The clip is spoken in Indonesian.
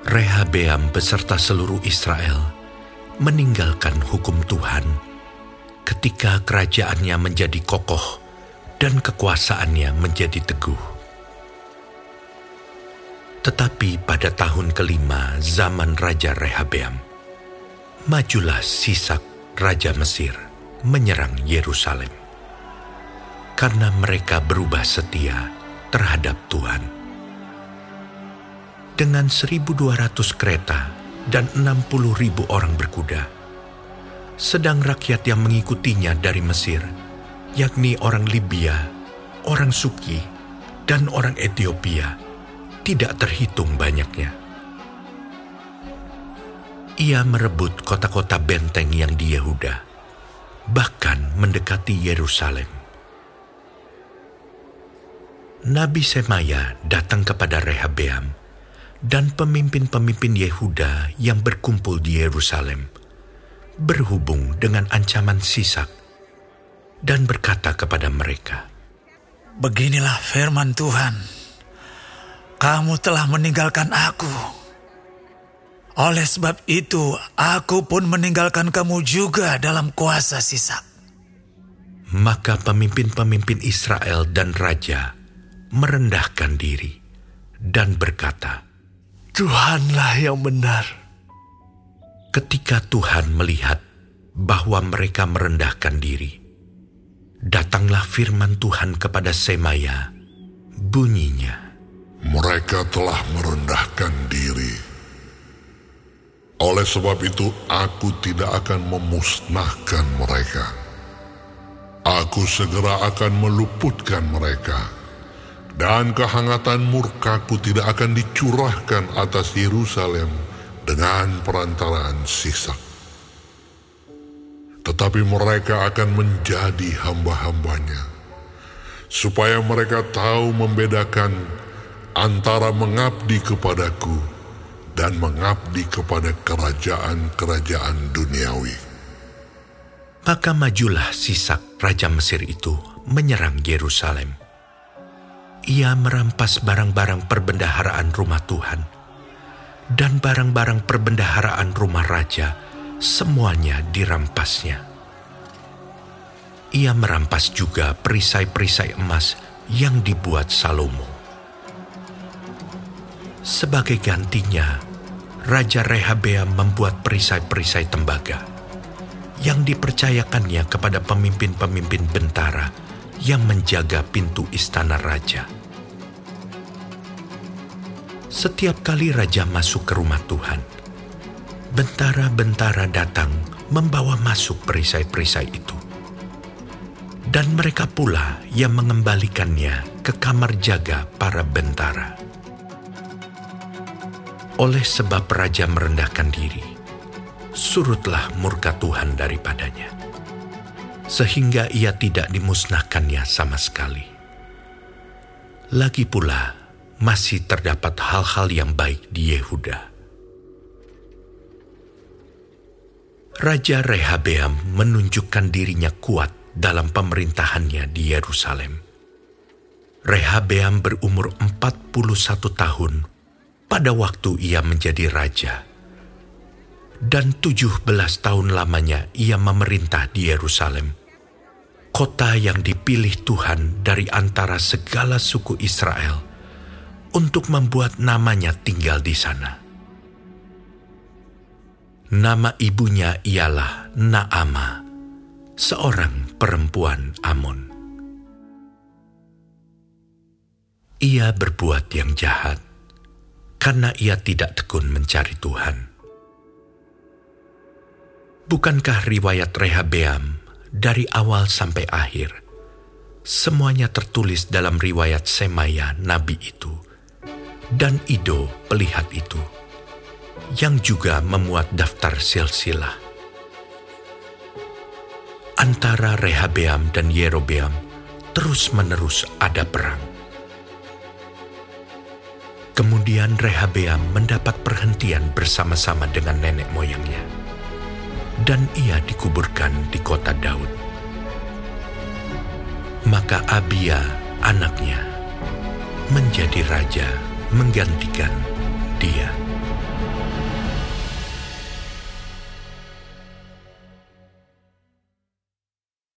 Rehabeam beserta seluruh Israel meninggalkan hukum Tuhan ketika kerajaannya menjadi kokoh dan kekuasaannya menjadi teguh. Tetapi pada tahun kelima zaman Raja Rehabeam, majulah Sisak Raja Mesir menyerang Yerusalem. Karena mereka berubah setia terhadap Tuhan. Dengan 1.200 kereta dan 60.000 orang berkuda, sedang rakyat yang mengikutinya dari Mesir, yakni orang Libya, orang Suki, dan orang Ethiopia, tidak terhitung banyaknya. Ia merebut kota-kota benteng yang di Yehuda, bahkan mendekati Yerusalem. Nabi Semaya datang kepada Rehabeam dan pemimpin-pemimpin Yehuda yang berkumpul di Yerusalem, berhubung dengan ancaman Sisak, dan berkata kepada mereka, Beginilah firman Tuhan, kamu telah meninggalkan aku oleh sebab itu, aku pun meninggalkan kamu juga dalam kuasa Sisak. Maka pemimpin-pemimpin Israel dan raja merendahkan diri dan berkata, Tuhanlah yang benar. Ketika Tuhan melihat bahwa mereka merendahkan diri, datanglah firman Tuhan kepada Semaya, bunyinya, Mereka telah merendahkan diri oleh sebab itu, aku tidak akan memusnahkan mereka. Aku segera akan meluputkan mereka, dan kehangatan murkaku tidak akan dicurahkan atas Yerusalem dengan perantaraan Sisak. Tetapi mereka akan menjadi hamba-hambanya, supaya mereka tahu membedakan antara mengabdi kepadaku dan mengabdi kepada kerajaan-kerajaan duniawi. Maka majulah Sisak Raja Mesir itu menyerang Yerusalem. Ia merampas barang-barang perbendaharaan rumah Tuhan dan barang-barang perbendaharaan rumah raja, semuanya dirampasnya. Ia merampas juga perisai-perisai emas yang dibuat Salomo. Sebagai gantinya, Raja Rehabeam membuat perisai-perisai tembaga yang dipercayakannya kepada pemimpin-pemimpin bentara yang menjaga pintu istana raja. Setiap kali raja masuk ke rumah Tuhan, bentara-bentara datang membawa masuk perisai-perisai itu. Dan mereka pula yang mengembalikannya ke kamar jaga para bentara oleh sebab raja merendahkan diri, surutlah murka Tuhan daripadanya, sehingga ia tidak dimusnahkannya sama sekali. Lagi pula, masih terdapat hal-hal yang baik di Yehuda. Raja Rehabeam menunjukkan dirinya kuat dalam pemerintahannya di Yerusalem. Rehabeam berumur 41 tahun pada waktu ia menjadi raja. Dan tujuh belas tahun lamanya ia memerintah di Yerusalem, kota yang dipilih Tuhan dari antara segala suku Israel untuk membuat namanya tinggal di sana. Nama ibunya ialah Naama, seorang perempuan Amon. Ia berbuat yang jahat karena ia tidak tekun mencari Tuhan. Bukankah riwayat Rehabeam dari awal sampai akhir semuanya tertulis dalam riwayat Semaya nabi itu dan Ido pelihat itu yang juga memuat daftar silsilah. Antara Rehabeam dan Yerobeam terus-menerus ada perang. Kemudian Rehabeam mendapat perhentian bersama-sama dengan nenek moyangnya. Dan ia dikuburkan di kota Daud. Maka Abia, anaknya, menjadi raja menggantikan dia.